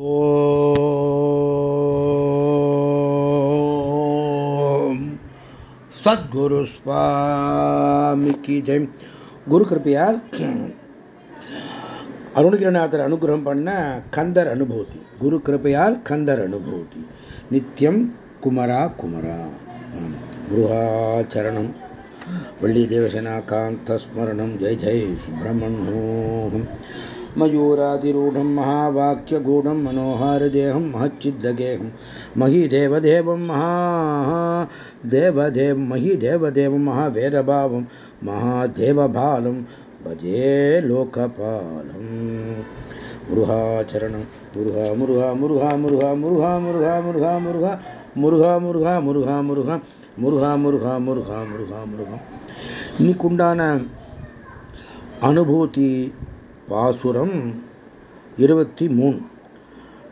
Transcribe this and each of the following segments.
ஓம். சத்குரு சுவாமிக்கு ஜெயம். குரு கிருப்பையால் அருணகிரிநாதர் அனுகிரகம் பண்ண கந்தர் அனுபூதி. குரு கிருப்பையால் கந்தர் அனுபூதி. நித்தியம் குமரா குமரா. முருகாச்சரணம் வள்ளி தேவசேனா காந்த ஸ்மரணம். ஜெய் ஜெய் சுப்பிரமணியோகம் मयूरातिरूढं महावाक्यगूढं मनोहारदेहं महच्चिद्दगेहं मही देवदेवं महा देवदेव मही देवदेवं महावेदभावं महादेवभालं भजे लोकपालं मृहाचरणं मुरुहा मुरुहा मुरुहा मुरुहा मुरुहा मुरुहा मुरुहा मुरुहा మురుగా మురుగా మురుగా మురుగా మురుగా మురుగా మురుగా మురుగా మురుగా నీకుండాన అనుభూతి பாசுரம் இருபத்தி மூணு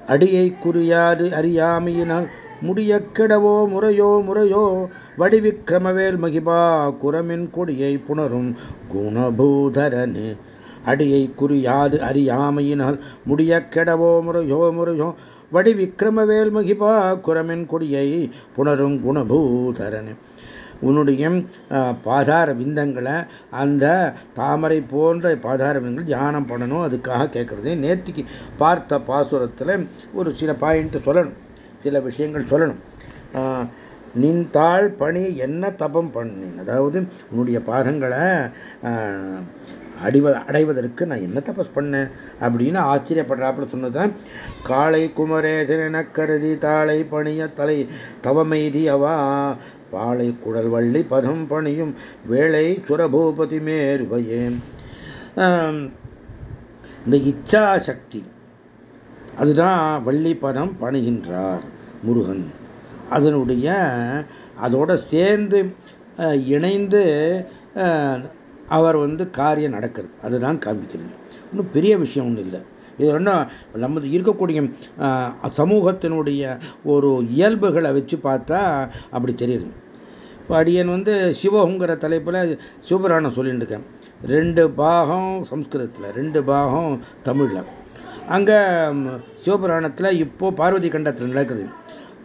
அடியை குறியாது அறியாமையினால் முடிய கிடவோ முறையோ முறையோ வடிவிக்கிரமவேல் மகிபா குரமின் கொடியை புணரும் குணபூதரனே. அடியை குறியாது அறியாமையினால் முடிய கெடவோ முறையோ முறையோ வடிவிக்கிரமவேல் மகிபா குரமின் கொடியை புணரும் குணபூதரனே. உன்னுடைய பாதார விந்தங்களை அந்த தாமரை போன்ற பாதார விந்தங்கள் தியானம் பண்ணணும். அதுக்காக கேட்குறது. நேற்றுக்கு பார்த்த பாசுரத்தில் ஒரு சில பாயிண்ட் சொல்லணும். சில விஷயங்கள் சொல்லணும். நின் தாழ் பணி என்ன தபம் பண்ணி அதாவது உன்னுடைய பாதங்களை அடிவ அடைவதற்கு நான் என்ன தபஸ் பண்ணேன்? அப்படின்னு ஆச்சரியப்படுறாப்புல சொன்னதான் காளை குமரேசன் என கருதி தாளை பணிய தலை தவமெய்தி அவா பாளை குடல் வள்ளி பதம் பணியும் வேளை சுரபூபதி மேருவையே. இந்த இச்சா சக்தி அதுதான் வள்ளி பதம் பணிகின்றார் முருகன். அதனுடைய அதோட சேர்ந்து இணைந்து அவர் வந்து காரியம் நடக்கிறது. அதுதான் காண்பிக்கிறது இன்னும் பெரிய விஷயம் ஒன்றும் இல்லை. இது என்ன நமது இருக்கக்கூடிய சமூகத்தினுடைய ஒரு இயல்புகளை வச்சு பார்த்தா அப்படி தெரியுது. இப்போ அடியன் வந்து சிவகுங்கிற தலைப்பில் சிவபுராணம் சொல்லிட்டு இருக்கேன். ரெண்டு பாகம் சம்ஸ்கிருதத்தில் ரெண்டு பாகம் தமிழில். அங்கே சிவபுராணத்தில் இப்போ பார்வதி கண்டத்தில் நடக்குது.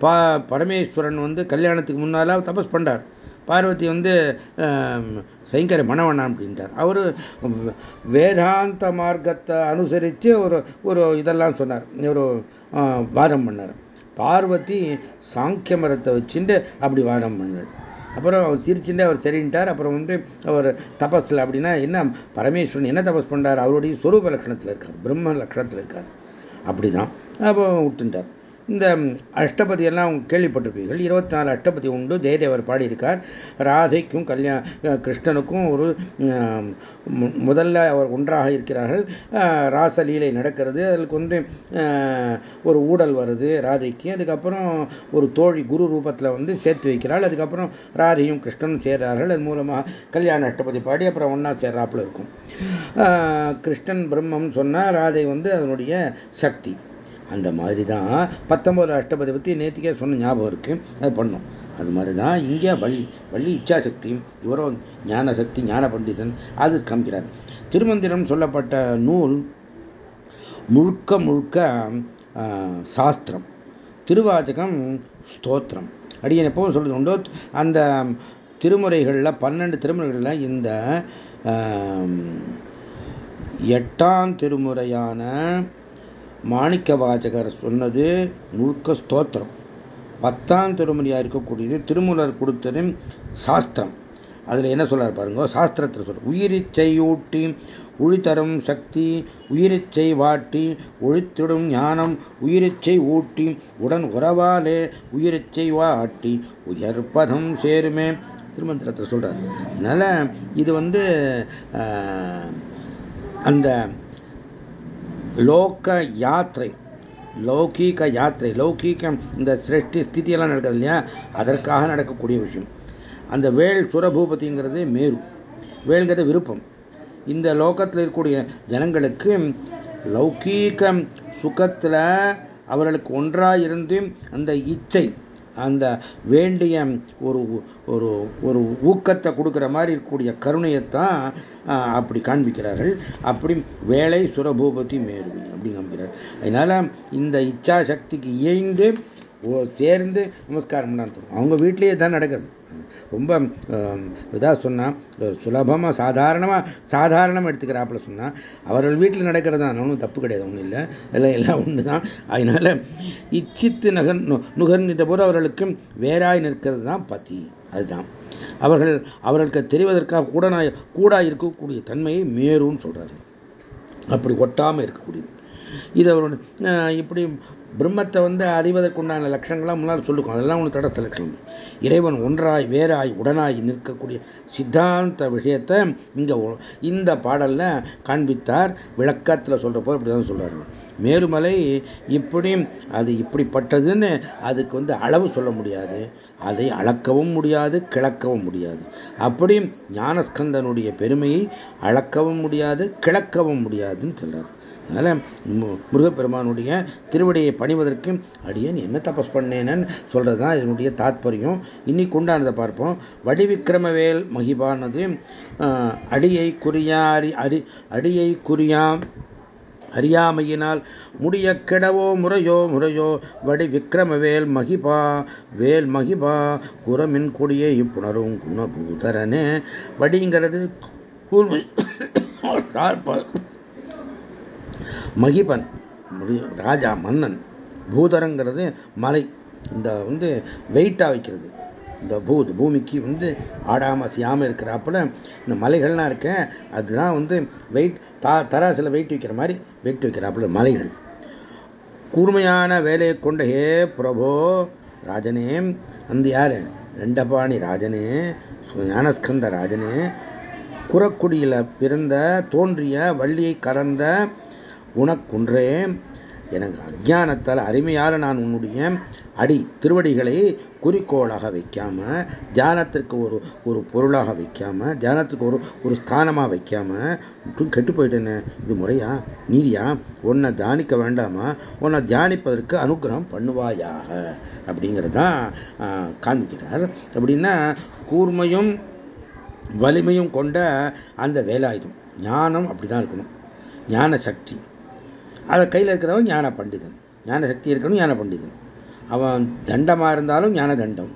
பா பரமேஸ்வரன் வந்து கல்யாணத்துக்கு முன்னால் தபஸ் பண்ணார் பார்வதி வந்து சயங்கர மணவண்ணா அப்படின்ட்டார் அவர் வேதாந்த மார்க்கத்தை அனுசரித்து ஒரு ஒரு இதெல்லாம் சொன்னார். ஒரு வாதம் பண்ணார். பார்வதி சாங்கிய மரத்தை வச்சுட்டு அப்படி வாதம் பண்ணார். அப்புறம் அவர் சிரிச்சுட்டு அவர் சரின்ட்டார். அப்புறம் வந்து அவர் தபஸில் அப்படின்னா என்ன பரமேஸ்வரன் என்ன தபஸ் பண்ணார் அவருடைய சொரூப லட்சணத்தில் இருக்கார். பிரம்ம லட்சணத்தில் இருக்கார். அப்படிதான். அப்போ விட்டுட்டார். இந்த அஷ்டபதி எல்லாம் கேள்விப்பட்டிருப்பீர்கள். இருபத்தி நாலு அஷ்டபதி உண்டு. ஜெயதேவர் பாடியிருக்கார். ராதைக்கும் கல்யாண கிருஷ்ணனுக்கும் ஒரு முதல்ல அவர் ஒன்றாக இருக்கிறார்கள். ராசலீலை நடக்கிறது. அதுக்கு வந்து ஒரு ஊடல் வருது ராதைக்கு. அதுக்கப்புறம் ஒரு தோழி குரு ரூபத்தில் வந்து சேர்த்து வைக்கிறாள். அதுக்கப்புறம் ராதையும் கிருஷ்ணனும் சேர்றார்கள். அது மூலமாக கல்யாண அஷ்டபதி பாடி அப்புறம் ஒன்றா சேர்றாப்புல இருக்கும். கிருஷ்ணன் பிரம்மம் சொன்னால் ராதை வந்து அதனுடைய சக்தி. அந்த மாதிரி தான் பத்தொம்போது அஷ்டபதி பற்றி நேற்றுக்கே சொன்ன ஞாபகம் இருக்கு. அது பண்ணோம். அது மாதிரி தான் இங்கே வள்ளி வள்ளி இச்சாசக்தி இவரோ ஞான சக்தி ஞான பண்டிதன் அது காமிக்கிறார் திருமந்திரம் சொல்லப்பட்ட நூல் முழுக்க முழுக்க சாஸ்திரம். திருவாச்சகம் ஸ்தோத்திரம். அடியன் எப்பவும் சொல்றது உண்டோ. அந்த திருமுறைகளில் பன்னெண்டு திருமுறைகளில் இந்த எட்டாம் திருமுறையான மாணிக்க வாசகர் சொன்னது முழுக்க ஸ்தோத்திரம். பத்தாம் திருமணியாக இருக்கக்கூடியது திருமூலர் கொடுத்தது சாஸ்திரம். அதில் என்ன சொல்கிறார் பாருங்க சாஸ்திரத்தில் சொல்ற உயிரிச்சையூட்டி உழித்தரும் சக்தி உயிரிச்சை வாட்டி ஒழித்திடும் ஞானம் உயிரிச்சை ஊட்டி உடன் உறவாலே உயிரிச்சை வாட்டி உயர்பதம் சேருமே. திருமந்திரத்தில் சொல்கிறார் அதனால் இது வந்து அந்த லோக யாத்திரை லௌகீக யாத்திரை லௌகீகம் இந்த சிருஷ்டி ஸ்திதியெல்லாம் நடக்குது இல்லையா? அதற்காக நடக்கக்கூடிய விஷயம். அந்த வேள் சுரபூபதிங்கிறது மேரு. வேள்ங்கிறது விருப்பம். இந்த லோகத்தில் இருக்கக்கூடிய ஜனங்களுக்கு லௌகீக சுகத்தில் அவர்களுக்கு ஒன்றாக இருந்து அந்த இச்சை அந்த வேண்டிய ஒரு ஒரு ஒரு ஊக்கத்தை கொடுக்குற மாதிரி இருக்கக்கூடிய கருணையைத்தான் அப்படி காண்பிக்கிறார்கள். அப்படி வேலை சுரபூபதி மேருவி அப்படி காண்பிக்கிறார். அதனால இந்த இச்சா சக்திக்கு இயைந்து சேர்ந்து நமஸ்காரம் பண்ணான்னு அவங்க வீட்லேயே தான் நடக்குது ரொம்ப இதாக சொன்னால் சுலபமாக சாதாரணமாக சாதாரணமாக எடுத்துக்கிறாப்புல சொன்னால் அவர்கள் வீட்டில் நடக்கிறது தான் ஒன்றும் தப்பு கிடையாது ஒன்றும் இல்லை. எல்லாம் எல்லாம் ஒன்று தான் அதனால் இச்சித்து நகர் நுகர்நின்ற போது அவர்களுக்கு வேறாய் நிற்கிறது தான் பத்தி அதுதான். அவர்கள் அவர்களுக்கு தெரிவதற்காக கூட கூட இருக்கக்கூடிய தன்மையை மேரும்னு சொல்கிறாரு அப்படி ஒட்டாமல் இருக்கக்கூடியது. இது அவரோட இப்படி பிரம்மத்தை வந்து அறிவதற்குண்டான லட்சங்கள்லாம் முன்னால் சொல்லுக்கும் அதெல்லாம் ஒன்று தடத்த லட்சணம் இறைவன் ஒன்றாய் வேறாய் உடனாய் நிற்கக்கூடிய சித்தாந்த விஷயத்தை இங்கே இந்த பாடலில் காண்பித்தார். விளக்கத்தில் சொல்கிற போது இப்படி தான் சொல்கிறாரு மேருமலை இப்படி அது இப்படிப்பட்டதுன்னு அதுக்கு வந்து அளவு சொல்ல முடியாது. அதை அளக்கவும் முடியாது கிளக்கவும் முடியாது. அப்படி ஞானஸ்கந்தனுடைய பெருமையை அளக்கவும் முடியாது கிளக்கவும் முடியாதுன்னு சொல்கிறார் அதனால் முருகப்பெருமானுடைய திருவடியை பணிவதற்கு அடியேன் என்ன தபஸ் பண்ணேன்னு சொல்கிறது தான் இதனுடைய தாத்பரியம். இன்னைக்கு உண்டானதை பார்ப்போம். வடிவிக்கிரமவேல் மகிபானது அடியை குறியாரி அடி அடியை குறியாம் அறியாமையினால் முடிய கிடவோ முறையோ முறையோ வடி விக்ரமவேல் மகிபா வேல் மகிபா குரமின் கொடியே இப்புணரும் குணபூதரனே. வடிங்கிறது கூர்மை மகிபன் ராஜா மன்னன் பூதரங்கிறது மலை இந்த வந்து வெயிட்டாக வைக்கிறது. இந்த பூத் பூமிக்கு வந்து ஆடாமல் அசையாமல் இருக்கிறாப்புல இந்த மலைகள்லாம் இருக்கேன் அதுதான் வந்து வெயிட் தா தராசில் வெயிட் வைக்கிற மாதிரி வெயிட் வைக்கிறாப்புல மலைகள். கூர்மையான வேலையை கொண்ட ஹே பிரபோ ராஜனே அந்த யாரு? ரெண்டபாணி ராஜனே ஞானஸ்கந்த ராஜனே குரக்குடியில் பிறந்த தோன்றிய வள்ளியை கறந்த உனக்குன்றே எனக்கு அஜானத்தால் அருமையால் நான் உன்னுடைய அடி திருவடிகளை குறிக்கோளாக வைக்காம தியானத்திற்கு ஒரு ஒரு பொருளாக வைக்காம தியானத்துக்கு ஒரு ஒரு ஸ்தானமாக வைக்காம கெட்டு போயிட்டேன்னு இது முறையா? நீதியா? உன்னை தியானிக்க வேண்டாமா? உன்னை தியானிப்பதற்கு அனுகிரகம் பண்ணுவாயாக. அப்படிங்கிறது தான் காண்பிக்கிறார். அப்படின்னா கூர்மையும் வலிமையும் கொண்ட அந்த வேலாயுதம். ஞானம் அப்படிதான் இருக்கணும். ஞான சக்தி அதை கையில் இருக்கிறவன் ஞான பண்டிதன். ஞான சக்தி இருக்கணும் ஞான பண்டிதன். அவன் தண்டமாக இருந்தாலும் ஞான தண்டம்.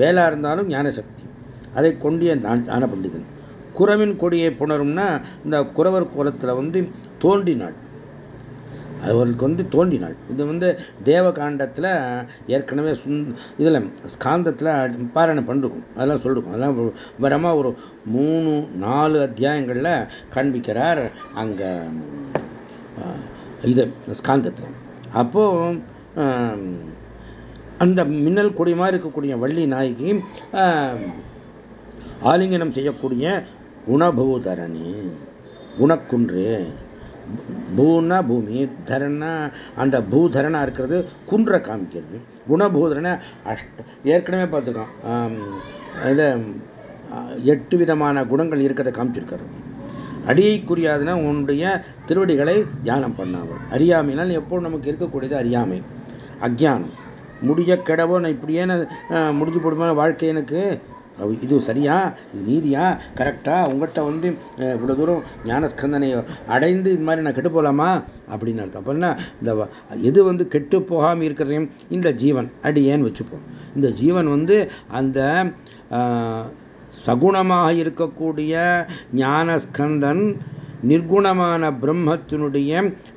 வேலாக இருந்தாலும் ஞான சக்தி. அதை கொண்டிய ஞான பண்டிதன்? குறவின் கொடியை புணரும்னா இந்த குறவர் கோலத்தில் வந்து தோன்றினாள். அவர்களுக்கு வந்து தோன்றினாள். இது வந்து தேவகாண்டத்தில் ஏற்கனவே சுந் இதில் ஸ்காந்தத்தில் பாராயணம் பண்ணிருக்கும். அதெல்லாம் சொல்லிருக்கும். அதெல்லாம் வரமாக ஒரு மூணு நாலு அத்தியாயங்களில் காண்பிக்கிறார் அங்கே இது ஸ்காந்தத்தில் அப்போது அந்த மின்னல் கொடியமாக இருக்கக்கூடிய வள்ளி நாய்க்கு ஆலிங்கனம் செய்யக்கூடிய குணபூதரணி குணக்குன்று பூனா பூமி தரனா அந்த பூதரனா இருக்கிறது குன்றை காமிக்கிறது. குணபூதரனை அஷ்ட ஏற்கனவே பார்த்துருக்கோம். இதை எட்டு விதமான குணங்கள் இருக்கிறத காமிச்சிருக்காரு. அடியை குறியாதுன்னா உன்னுடைய திருவடிகளை தியானம் பண்ணாமல். அறியாமைனால் எப்போ நமக்கு இருக்கக்கூடியது அறியாமை. அஜானம் முடிய கெடவோ நான் இப்படியே முடிஞ்சு போடுமா வாழ்க்கை எனக்கு? இது சரியா? இது நீதியா? கரெக்டா? உங்கள்கிட்ட வந்து இவ்வளோ தூரம் ஞானஸ்கந்தனை அடைந்து இது மாதிரி நான் கெட்டு போகலாமா அப்படின்னு அர்த்தம். அப்படின்னா இந்த எது வந்து கெட்டு போகாமல் இருக்கிறதையும் இந்த ஜீவன் அடியேன்னு வச்சுப்போம். இந்த ஜீவன் வந்து அந்த சகுணமாக இருக்கக்கூடிய ஞானஸ்கந்தன் நிர்குணமான பிரம்மத்தினுடைய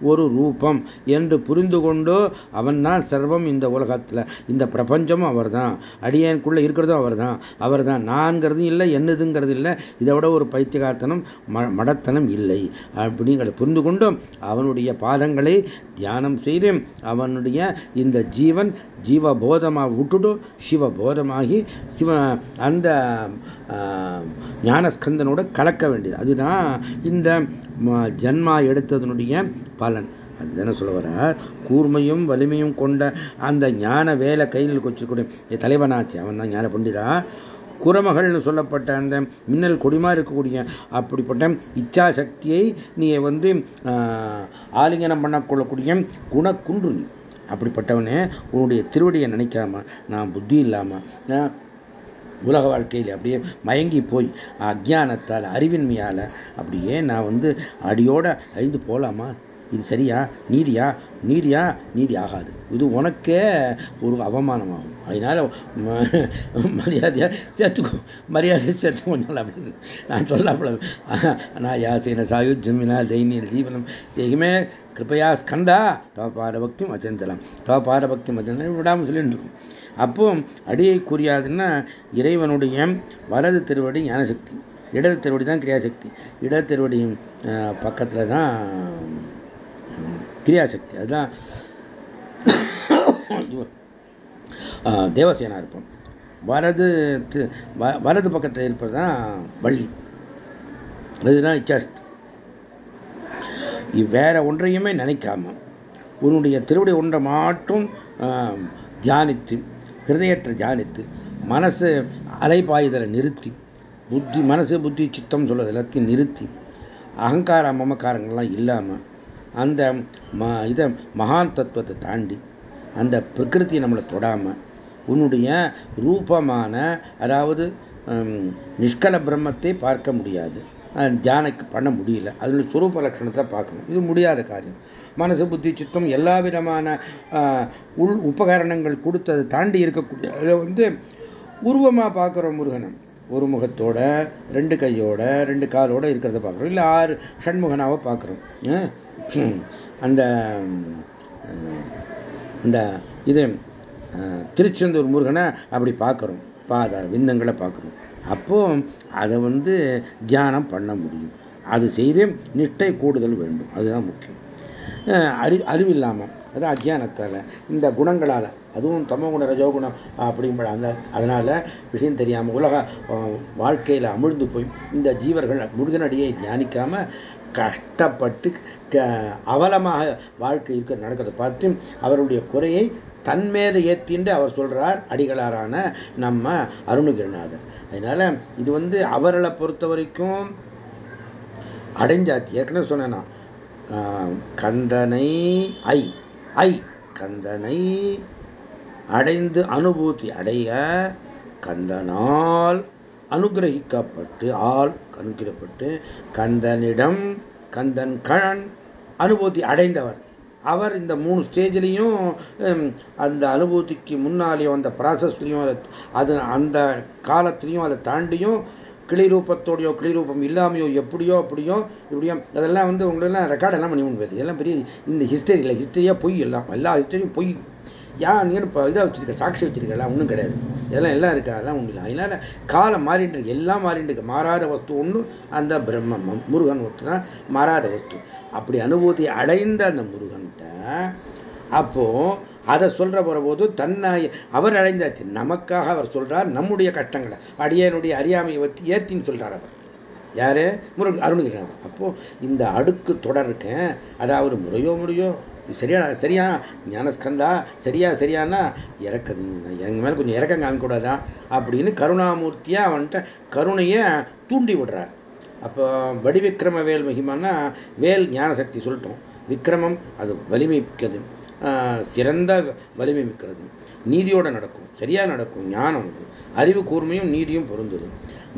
ஒரு ரூபம் என்று புரிந்து கொண்டு அவன் தான் சர்வம் இந்த உலகத்தில். இந்த பிரபஞ்சமும் அவர் தான் அடியனுக்குள்ளே இருக்கிறதும் அவர் தான் அவர் தான் நான்கிறதும் இல்லை என்னதுங்கிறது இல்லை. இதை விட ஒரு பைத்தியகார்த்தனம் மடத்தனம் இல்லை. அப்படிங்கிறத புரிந்து கொண்டும் அவனுடைய பாதங்களை தியானம் செய்து அவனுடைய இந்த ஜீவன் ஜீவபோதமாக விட்டுட்டு சிவபோதமாகி சிவ அந்த ஞானஸ்கந்தனோட கலக்க வேண்டியது. அதுதான் இந்த ஜன்மா எடுத்ததனுடைய பாலன். அது என்ன சொல்ல வர கூர்மையும் வலிமையும் கொண்ட அந்த ஞான வேலை கையில் வச்சிருக்கூடிய தலைவனாச்சு அவன் தான் ஞான பண்டிதா. குரமகள்னு சொல்லப்பட்ட அந்த மின்னல் கொடிமா இருக்கக்கூடிய அப்படிப்பட்ட இச்சா சக்தியை நீ வந்து ஆலிங்கனம் பண்ணக்கொள்ளக்கூடிய குணக்குன்று நீ. அப்படிப்பட்டவனே உன்னுடைய திருவடியை நினைக்காம நான் புத்தி இல்லாமல் உலக வாழ்க்கையில் அப்படியே மயங்கி போய் அஜானத்தால் அறிவின்மையால் அப்படியே நான் வந்து அடியோட அழிந்து போகலாமா இது சரியா? நீதியா? நீதியா? நீதி ஆகாது. இது உனக்கே ஒரு அவமானமாகும். அதனால மரியாதையா சேர்த்துக்கோ. மரியாதையை சேர்த்துக்கோ அப்படின்னு நான் சொல்லப்படாது நான் யாசேன சாயுஜமினா தைனிய ஜீவனம். எதுவுமே கிருப்பையா ஸ்கந்தா. தவ பாரபக்தி அச்சந்தலாம் தவ பாரபக்தி அச்சந்தலம் விடாமல் சொல்லிட்டு இருக்கும். அப்போ அடியை கூறியாதுன்னா இறைவனுடைய வலது திருவடி ஞானசக்தி. இடது திருவடி தான் கிரியாசக்தி. இடது திருவடி பக்கத்தில் தான் கிரியாசக்தி. அதுதான் தேவசேனா இருப்போம். வலது வலது பக்கத்தில் இருப்பது தான் வள்ளி. அதுதான் இச்சாசக்தி. வேற ஒன்றையுமே நினைக்காம உன்னுடைய திருவடி ஒன்றை மாட்டும் தியானித்து ஹிருதயற்ற தியானித்து மனசு அலைப்பாயுதலை நிறுத்தி புத்தி மனசு புத்தி சித்தம் சொல்றது எல்லாத்தையும் நிறுத்தி அகங்கார மமக்காரங்கள்லாம் இல்லாமல் அந்த ம இதை மகான் தத்துவத்தை தாண்டி அந்த பிரகிருத்தியை நம்மளை தொடாமல் உன்னுடைய ரூபமான அதாவது நிஷ்கல பிரம்மத்தை பார்க்க முடியாது. தியானக்கு பண்ண முடியல. அதனுடைய சுரூப லட்சணத்தை பார்க்கணும். இது முடியாத காரியம். மனசு புத்தி சித்தம் எல்லா விதமான உள் உபகரணங்கள் கொடுத்ததை தாண்டி இருக்கக்கூடிய அதை வந்து உருவமாக பார்க்குறோம் முருகனம் ஒரு முகத்தோட ரெண்டு கையோட ரெண்டு காலோட இருக்கிறத பார்க்குறோம். இல்லை ஆறு ஷண்முகனாவை பார்க்குறோம். அந்த அந்த இது திருச்செந்தூர் முருகனை அப்படி பார்க்குறோம். பாதார விந்தங்களை பார்க்குறோம். அப்போ அதை வந்து தியானம் பண்ண முடியும். அது செய்து நிட்டை கூடுதல் வேண்டும். அதுதான் முக்கியம். அறி அறிவில்லாமல் அது அஜானத்தால் இந்த குணங்களால் அதுவும் தமகுண ரஜோகுணம் அப்படிங்கிற அந்த அதனால் விஷயம் தெரியாமல் உலக வாழ்க்கையில் அமிழ்ந்து போய் இந்த ஜீவர்கள் முருகனடியை தியானிக்காமல் கஷ்டப்பட்டு அவலமாக வாழ்க்கை இருக்க நடக்கிறத. பார்த்து அவருடைய குறையை தன்மேத ஏத்தின்று அவர் சொல்றார் அடிகளாரான நம்ம அருணகிரிநாதர். அதனால இது வந்து அவர்களை பொறுத்த வரைக்கும் அடைஞ்சாச்சு. ஏற்கனவே சொன்னேன்னா கந்தனை ஐ ஐ கந்தனை அடைந்து அனுபூதி அடைய கந்தனால் அனுகிரகிக்கப்பட்டு ஆள் கணுக்கிடப்பட்டு கந்தனிடம் கந்தன் கழன் அனுபூதி அடைந்தவர். அவர் இந்த மூணு ஸ்டேஜ்லேயும் அந்த அனுபூதிக்கு முன்னாலேயும் அந்த ப்ராசஸ்லையும் அது அந்த காலத்திலையும் அதை தாண்டியும் கிளி ரூபத்தோடையோ கிளி ரூபம் இல்லாமையோ எப்படியோ அப்படியோ இப்படியோ அதெல்லாம் வந்து உங்களெல்லாம் ரெக்கார்டெல்லாம் பண்ணி முடியாது இதெல்லாம் பெரிய இந்த ஹிஸ்டரியில் ஹிஸ்டரியாக பொய் எல்லாம் எல்லா ஹிஸ்டரியும் பொய். யா நீங்கள் இப்போ இதாக வச்சுருக்க சாட்சி வச்சுருக்கலாம் ஒன்றும் கிடையாது. இதெல்லாம் எல்லாம் இருக்கா? அதெல்லாம் ஒன்றும் இல்லை. அதனால் காலம் மாறிட்டு இருக்கு. எல்லாம் மாறிட்டு இருக்கு. மாறாத வஸ்து ஒன்று அந்த பிரம்மம் முருகன் ஒத்து தான் மாறாத வஸ்து. அப்படி அனுபூதி அடைந்த அந்த முருகன்கிட்ட அப்போது அதை சொல்ற போற போது தன்னை அவர் அடைந்தாச்சு. நமக்காக அவர் சொல்றார் நம்முடைய கஷ்டங்களை. அடியனுடைய அறியாமையை வச்சு ஏத்தின்னு சொல்றார் அவர். யாரு? முருகன் அருணுகிறார் அப்போ இந்த அடுக்கு தொடர் இருக்கேன். அதாவது முறையோ முறையோ சரியா சரியா ஞானஸ்கந்தா சரியா சரியானா இறக்க எங்க மேலே கொஞ்சம் இறக்கம் காமிக்கூடாதா அப்படின்னு கருணாமூர்த்தியாக அவன்கிட்ட கருணையை தூண்டி விடுறார். அப்போ வடிவிக்ரம வேல் மகிமானா வேல் ஞானசக்தி சொல்லிட்டோம். விக்ரமம் அது வலிமை மிக்கது. சிறந்த வலிமை மிக்கிறது நீதியோட நடக்கும். சரியா நடக்கும். ஞானம் அறிவு கூர்மையும் நீதியும் பொருந்தது.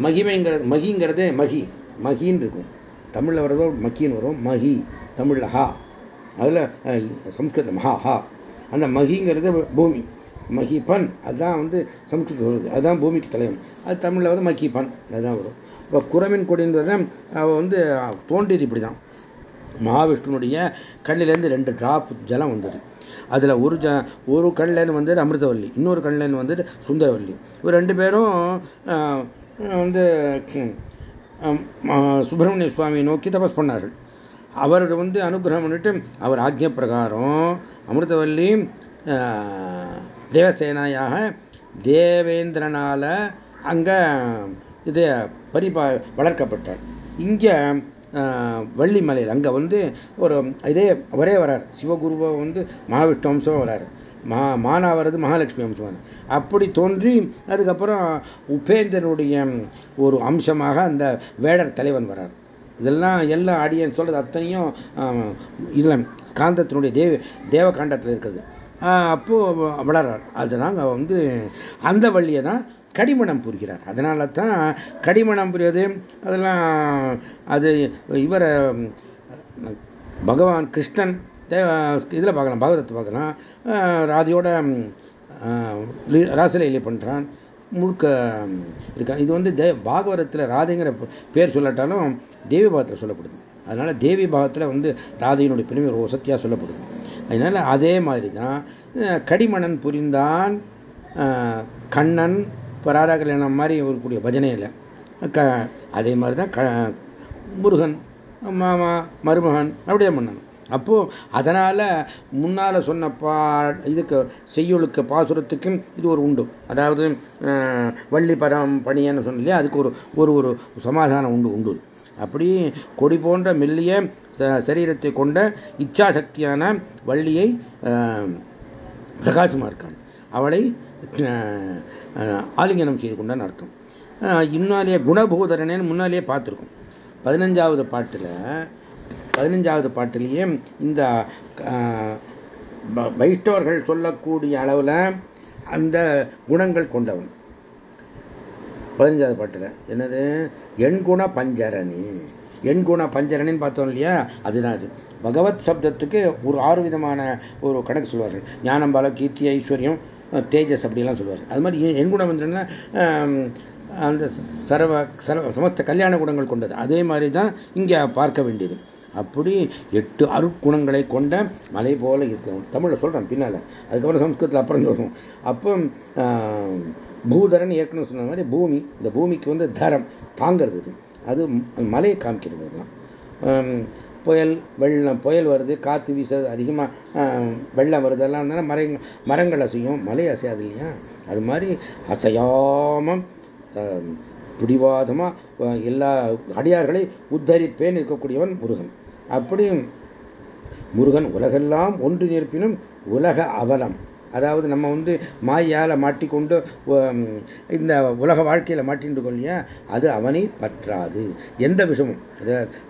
மகிமைங்கிறது மகிங்கிறதே மகி. மகின்னு இருக்கும். தமிழில் வரதோ மக்கின்னு வரும். மகி. தமிழில் ஹா. அதில் சம்ஸ்கிருதம் ஹா ஹா. அந்த மகிங்கிறது பூமி. மகிபன் அதுதான் வந்து சம்ஸ்கிருதம் வருது அதுதான் பூமிக்கு தலைவன். அது தமிழில் வந்து மகிபன் அதுதான் வரும். இப்போ குரமின் கொடின்றத அவள் வந்து தோன்றியது இப்படி தான் மகாவிஷ்ணுனுடைய கண்ணிலேருந்து ரெண்டு ட்ராப் ஜலம் வந்தது. அதில் ஒரு ஜ ஒரு கண்ணிலேருந்து வந்தது அமிர்தவல்லி இன்னொரு கண்ணிலேருந்து வந்துட்டு சுந்தரவல்லி. இவர் ரெண்டு பேரும் வந்து சுப்பிரமணிய சுவாமியை நோக்கி தபஸ் பண்ணார்கள். அவரது வந்து அனுகிரகம் பண்ணிட்டு அவர் ஆக்ஞ பிரகாரம் அமிர்தவல்லி தேவசேனாயாக தேவேந்திரனால் அங்கே இது பரிபா வளர்க்கப்பட்டார். இங்கே வள்ளிமலையில் அங்கே வந்து ஒரு இதே அவரே வரார். சிவகுருவை வந்து மகாவிஷ்ணு வம்சம் வராரு. மா மானாவது மகாலட்சுமி அம்சம் அப்படி தோன்றி அதுக்கப்புறம் உபேந்திரனுடைய ஒரு அம்சமாக அந்த வேடர் தலைவன் வரார். இதெல்லாம் எல்லாம் அடியன் சொல்றது அத்தனையும் இதில் காந்தத்தினுடைய தேவ தேவகாண்டத்தில் இருக்கிறது. அப்போ வளர்றார். அதுதாங்க வந்து அந்த வழியை தான் கடிமணம் புரிகிறார். அதனால தான் கடிமணம் புரியுது. அதெல்லாம் அது இவரை பகவான் கிருஷ்ணன் இதில் பார்க்கலாம் பாகவதத்தை பார்க்கலாம். ராதியோட ராசலையிலே பண்ணுறான் முழுக்க இருக்காங்க. இது வந்து தே பாகவரத்தில் ராதைங்கிற பேர் சொல்லட்டாலும் தேவி பாகத்தில் சொல்லப்படுது. அதனால் தேவி பாகத்தில் வந்து ராதையினுடைய பெருமை ஒரு வசத்தியாக சொல்லப்படுது. அதனால் அதே மாதிரி தான் கடிமணன் புரிந்தான் கண்ணன் இப்போ ராதா கல்யாணம் மாதிரி இருக்கக்கூடிய பஜனையில். க அதே மாதிரி தான் க முருகன் மாமா மருமகன் அப்படியே பண்ணணும். அப்போது அதனால் முன்னால் சொன்ன பா இதுக்கு செய்யுளுக்கு பாசுரத்துக்கும் இது ஒரு உண்டு. அதாவது வள்ளி பரம் பணியன்னு சொன்ன அதுக்கு ஒரு ஒரு ஒரு சமாதானம் உண்டு உண்டு. அப்படி கொடி போன்ற மெல்லிய சரீரத்தை கொண்ட இச்சாசக்தியான வள்ளியை பிரகாசமாக இருக்கான் அவளை ஆலிங்கனம் செய்து கொண்டான் அர்த்தம். இன்னாலேயே குணபூதரனேன்னு முன்னாலேயே பார்த்துருக்கோம். பதினஞ்சாவது பாட்டில் பதினஞ்சாவது பாட்டிலேயே இந்த வைஷ்ணவர்கள் சொல்லக்கூடிய அளவில் அந்த குணங்கள் கொண்டவன். பதினஞ்சாவது பாட்டில் என்னது? எண்குண பஞ்சரணி. எண்குண பஞ்சரணின்னு பார்த்தோம் இல்லையா? அதுதான் அது. பகவத் சப்தத்துக்கு ஒரு ஆறு விதமான ஒரு கணக்கு சொல்வார்கள். ஞானம் பல கீர்த்தி ஐஸ்வர்யம் தேஜஸ் அப்படிலாம் சொல்வார்கள். அது மாதிரி எண்குண பஞ்சரன்னா அந்த சர்வ சர்வ சமஸ்த கல்யாண குணங்கள் கொண்டது. அதே மாதிரி தான் இங்கே பார்க்க வேண்டியது. அப்படி எட்டு அருட்குணங்களை கொண்ட மலை போல இருக்கணும் தமிழில் சொல்கிறேன் பின்னால். அதுக்கப்புறம் சம்ஸ்கிருத்தில் அப்புறம் சொல்லணும் அப்போ பூதரன் ஏற்கனவே சொன்ன மாதிரி பூமி இந்த பூமிக்கு வந்து தரம் தாங்கிறது அது மலையை காமிக்கிறது அதெல்லாம் புயல் வெள்ளம் புயல் வருது காற்று வீசுறது அதிகமாக வெள்ளம் வருது எல்லாம் இருந்தாலும் மர மரங்கள் அசையும் மலை அசையாது இல்லையா? அது மாதிரி அசையாமல் பிடிவாதமாக எல்லா அடியார்களை உத்தரிப்பேன் இருக்கக்கூடியவன் முருகன். அப்படி முருகன் உலகெல்லாம் ஒன்று நிற்பினும் உலக அவலம். அதாவது நம்ம வந்து மாயால் மாட்டிக்கொண்டு இந்த உலக வாழ்க்கையில் மாட்டிட்டு இல்லையா? அது அவனை பற்றாது. எந்த விஷயமும்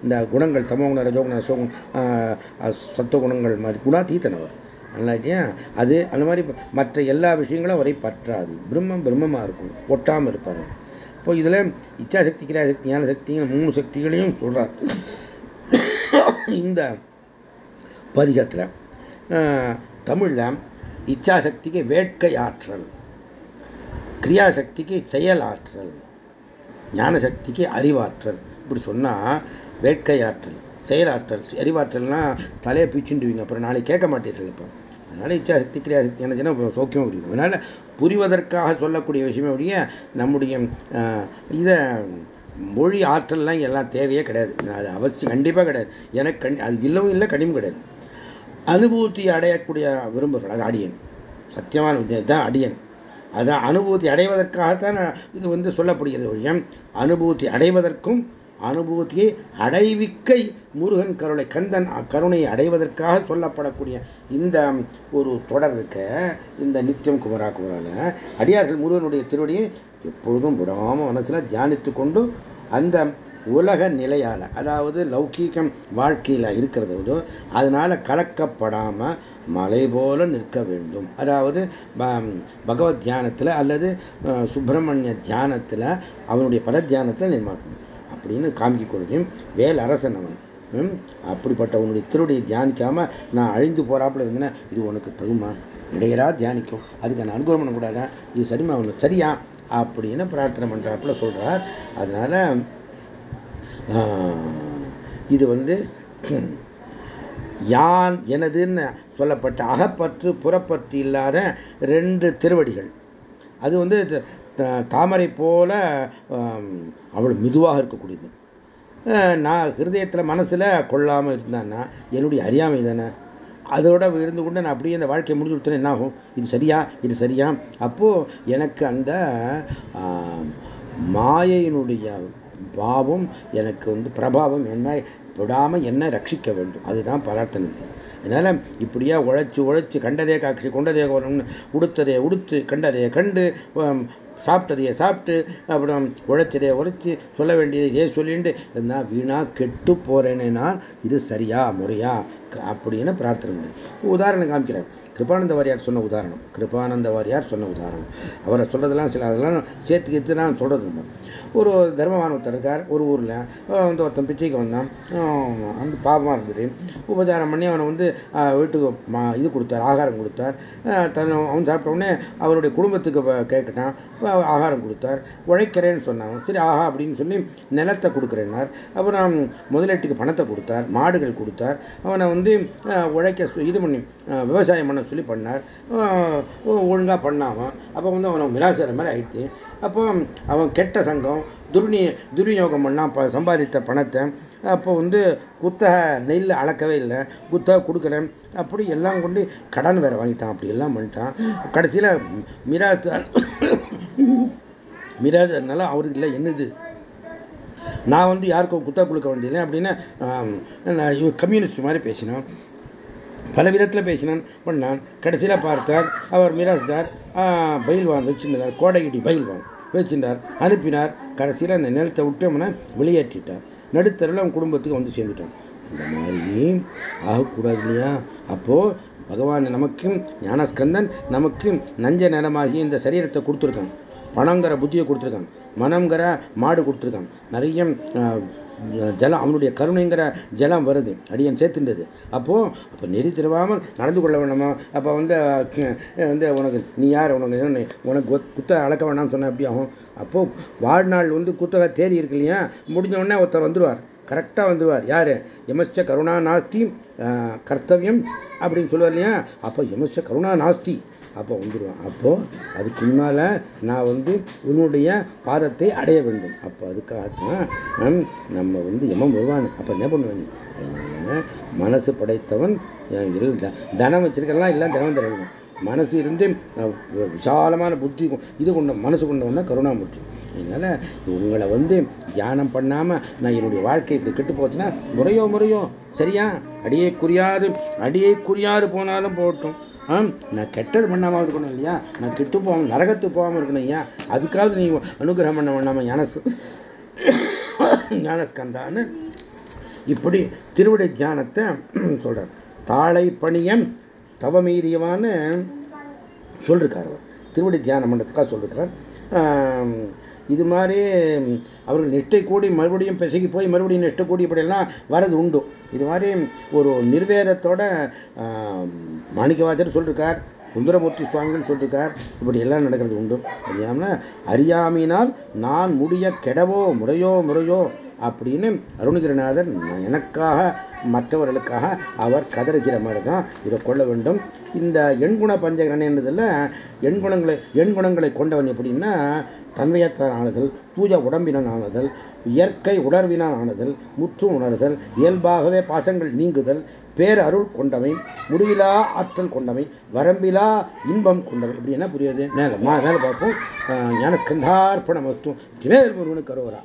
இந்த குணங்கள் தமோகுண ரஜோகுண சோகுண சத்துவ குணங்கள் மாதிரி குணாதீத்தனவர் இல்லையா? அது அந்த மாதிரி மற்ற எல்லா விஷயங்களும் அவரை பற்றாது. பிரம்மம் பிரம்மமாக இருக்கும். ஒட்டாமல் இருப்பார். இப்போ இதில் இச்சாசக்தி கிரியாசக்தி ஞான சக்திங்கிற மூணு சக்திகளையும் சொல்கிறார் இந்த பதிகத்தில் தமிழில் இச்சாசக்திக்கு வேட்கை ஆற்றல் கிரியாசக்திக்கு செயல் ஆற்றல் அறிவாற்றல். இப்படி சொன்னால் வேட்கை ஆற்றல் செயலாற்றல் அறிவாற்றல்னா தலையை பிச்சுண்டுவீங்க அப்புறம் நாளைக்கு கேட்க மாட்டீர்கள் இப்போ. அதனால் இச்சாசக்தி கிரியாசக்தி என்ன சோக்கியமாக புரியும் அதனால புரிவதற்காக சொல்லக்கூடிய விஷயமே ஒழிய நம்முடைய இதை மொழி ஆற்றல்லாம் எல்லாம் தேவையே கிடையாது. அது அவசியம் கண்டிப்பாக கிடையாது. எனக்கு கண் அது இல்லவும் இல்லை கனிமும் கிடையாது. அனுபூத்தி அடையக்கூடிய விரும்புகிறோம் அது அடியன். சத்தியமான இதுதான் அடியன். அதான் அனுபூத்தி அடைவதற்காகத்தான் இது வந்து சொல்லப்படுகிறது. ஒழியம் அனுபூத்தி அடைவதற்கும் அனுபூதியை அடைவிக்கை. முருகன் கருணை கந்தன் கருணையை அடைவதற்காக சொல்லப்படக்கூடிய இந்த ஒரு தொடர் இருக்க இந்த நித்தியம் குமரா குமரால அடியார்கள் முருகனுடைய திருவடியை எப்பொழுதும் விடாம மனசுல தியானித்து கொண்டு அந்த உலக நிலையால அதாவது லௌகீகம் வாழ்க்கையில இருக்கிறதோ அதனால கலக்கப்படாம மலை போல நிற்க வேண்டும். அதாவது பகவத் தியானத்துல அல்லது சுப்பிரமணிய தியானத்துல அவனுடைய பல தியானத்துல நிர்மாணம். அப்படின்னு காமிக்க கொள்கையும் வேல் அரசன் அவன். அப்படிப்பட்ட உன்னுடைய திருடைய தியானிக்காம நான் அழிந்து போறாப்புல இருந்தேன்னா இது உனக்கு தகுமா? இடையரா தியானிக்கும். அதுக்கு நான் அனுகூலம் பண்ணக்கூடாதான் இது சரிமா உனக்கு சரியா? அப்படின்னு பிரார்த்தனை பண்றாப்புல சொல்றார். அதனால இது வந்து யான் எனதுன்னு சொல்லப்பட்ட அகப்பற்று புறப்பற்று இல்லாத ரெண்டு திருவடிகள். அது வந்து தாமரை போல அவள் மெதுவாக இருக்கக்கூடியது. நான் ஹிருதயத்தில் மனசில் கொள்ளாமல் இருந்தான்னா என்னுடைய அறியாமை தானே? அதோட இருந்து கொண்டு நான் அப்படியே அந்த வாழ்க்கையை முடிஞ்சு கொடுத்தேன் என்ன ஆகும்? இது சரியா? இது சரியா? அப்போது எனக்கு அந்த மாயையினுடைய பாவம் எனக்கு வந்து பிரபாவம் என்ன விடாமல் என்ன ரட்சிக்க வேண்டும். அதுதான் பிரார்த்தனை அதனால் இப்படியா உழைச்சி உழைச்சி கண்டதே காட்சி கொண்டதே கோரம்னு உடுத்ததே உடுத்து கண்டதே கண்டு சாப்பிட்டதையே சாப்பிட்டு அப்புறம் உழைச்சதே உழைச்சி சொல்ல வேண்டியதை இதே சொல்லிட்டு நான் வீணா கெட்டு போறேனே நான் இது சரியா முறையா? அப்படின்னு பிரார்த்தனை பண்ணி. உதாரணம் காமிக்கிறேன் கிருபானந்த வாரியார் சொன்ன உதாரணம். கிருபானந்த வாரியார் சொன்ன உதாரணம். அவரை சொல்றதெல்லாம் சில அதெல்லாம் சேர்த்து நான் சொல்றது ஒரு தர்மமான ஒருத்தர் இருக்கார் ஒரு ஊரில். வந்து ஒருத்தன் பிச்சைக்கு வந்தான். அந்த பாபமாக இருந்தது. உபச்சாரம் பண்ணி அவனை வந்து வீட்டுக்கு இது கொடுத்தார் ஆகாரம் கொடுத்தார். தன் அவன் சாப்பிட்ட உடனே அவருடைய குடும்பத்துக்கு கேட்கட்டான். ஆகாரம் கொடுத்தார். உழைக்கிறேன்னு சொன்னாங்க சரி ஆஹா அப்படின்னு சொல்லி நிலத்தை கொடுக்குறேன்னார். அப்புறம் முதலீட்டுக்கு பணத்தை கொடுத்தார் மாடுகள் கொடுத்தார். அவனை வந்து உழைக்க இது பண்ணி விவசாயம் பண்ண சொல்லி பண்ணார். ஒழுங்காக பண்ணாமல் அப்போ வந்து அவனை மிராசார மாதிரி ஆயிடுச்சு. அப்போ அவன் கெட்ட சங்கம் துர்னி துர்விநியோகம் பண்ணால் சம்பாதித்த பணத்தை அப்போ வந்து குத்தகை நெல் அளக்கவே இல்லை. குத்தகை கொடுக்கல. அப்படி எல்லாம் கொண்டு கடன் வேற வாங்கிட்டான். அப்படி எல்லாம் பண்ணிட்டான். கடைசியில் மிராஜ் மிராஜ் அதனால அவருக்கு இல்லை. என்னது? நான் வந்து யாருக்கும் குத்தா கொடுக்க வேண்டியது அப்படின்னு கம்யூனிஸ்ட் மாதிரி பேசினோம் பல விதத்தில் பேசினான் பண்ணான். கடைசியில் பார்த்தார் அவர் மிராஸ்தார் பயில்வான் வச்சிருந்தார். கோடையடி பயில்வான் வச்சிருந்தார் அனுப்பினார். கடைசியில் அந்த நிலத்தை விட்டு வெளியேற்றிட்டார். நடுத்தரில் அவன் குடும்பத்துக்கு வந்து சேர்ந்துட்டான் இந்த மாதிரி ஆகக்கூடாது இல்லையா? அப்போ பகவான் நமக்கும் ஞானஸ்கந்தன் நமக்கும் நஞ்ச நிலமாகி இந்த சரீரத்தை கொடுத்துருக்கான். பணங்கிற புத்தியை கொடுத்துருக்கான். மனங்கிற மாடு கொடுத்துருக்கான். நிறைய ஜலம் அவனுடைய கருணைங்கிற ஜலம் வருது. அடியன் சேர்த்துன்றது. அப்போ அப்போ நெறி திருவாமல் நடந்து கொள்ள வேண்டாமா? அப்போ வந்து வந்து உனக்கு நீ யார்? உனக்கு உனக்கு குத்த அளக்க வேண்டாம்னு சொன்ன எப்படி ஆகும்? அப்போ வாழ்நாள் வந்து குத்தக தேதி இருக்கு இல்லையா? முடிஞ்ச உடனே ஒருத்தர் வந்துடுவார் கரெக்டாக வந்துடுவார் யார்? எமச்ச கருணா நாஸ்தி கர்த்தவியம் அப்படின்னு சொல்லுவார் இல்லையா? அப்போ எமச்ச கருணா நாஸ்தி. அப்போ வந்துடுவான் அப்போ அதுக்கு முன்னால நான் வந்து உன்னுடைய பாதத்தை அடைய வேண்டும். அப்போ அதுக்காகத்தான் நம்ம வந்து எமம் வருவான் அப்போ என்ன பண்ணுவேன் அதனால் மனசு படைத்தவன் தனம் வச்சிருக்கலாம் எல்லாம் தனம் தரணும் மனசு இருந்து விசாலமான புத்தி இது கொண்ட மனசு கொண்டவன் தான் கருணாமூர்த்தி. அதனால உங்களை வந்து தியானம் பண்ணாம நான் என்னுடைய வாழ்க்கை இப்படி கெட்டு போச்சுன்னா முறையோ முறையோ சரியா? அடியை குறியாறு அடியை குறியாறு போனாலும் போட்டோம். நான் கெட்டது பண்ணாமல் இருக்கணும் இல்லையா? நான் கெட்டு போகாமல் நரகத்துக்கு போகாமல் இருக்கணும் ஐயா அதுக்காவது நீ அனுகிரகம் பண்ண வேண்டாமல் ஞானஸ் ஞானஸ்கந்தான்னு இப்படி திருவிடை தியானத்தை சொல்றார். தாளை பணியம் தவமீறியவான்னு சொல்லிருக்கார் அவர். திருவிடை தியானம் பண்ணுறதுக்காக சொல்லிருக்கார். இது மாதிரி அவர்கள் நெட்டை கூடி மறுபடியும் பிசகி போய் மறுபடியும் நெட்டை கூடி இப்படியெல்லாம் வரது உண்டு. இது மாதிரி ஒரு நிர்வேதத்தோட மாணிக்கவாஜர் சொல்லிருக்கார் சுந்தரமூர்த்தி சுவாமிகள் சொல்லிருக்கார் இப்படி எல்லாம் நடக்கிறது உண்டு. அறியாமல் அறியாமையினால் நான் முடிய கெடவோ முறையோ முறையோ அப்படின்னு அருணகிரிநாதர் எனக்காக மற்றவர்களுக்காக அவர் கதறுகிற மாதிரி தான் இதை கொள்ள வேண்டும். இந்த எண்குண பஞ்சகரணன்றதில் எண்குணங்களை எண்குணங்களை கொண்டவன் எப்படின்னா தன்மையத்தால் ஆனதல் தூய உடம்பினன் ஆனதல் இயற்கை உணர்வினால் ஆனதல் முற்று உணர்தல் இயல்பாகவே பாசங்கள் நீங்குதல் பேரருள் கொண்டவை முடிவிலா ஆற்றல் கொண்டவை வரம்பிலா இன்பம் கொண்டவை இப்படி என்ன புரியுது? மேலே மேலே பார்ப்போம். ஞானஸ்கந்தார்ப்பணம் ஸ்கந்தார்ப்பண மத்துவம் ஜிவேல் முருகனுக்கு அரோரா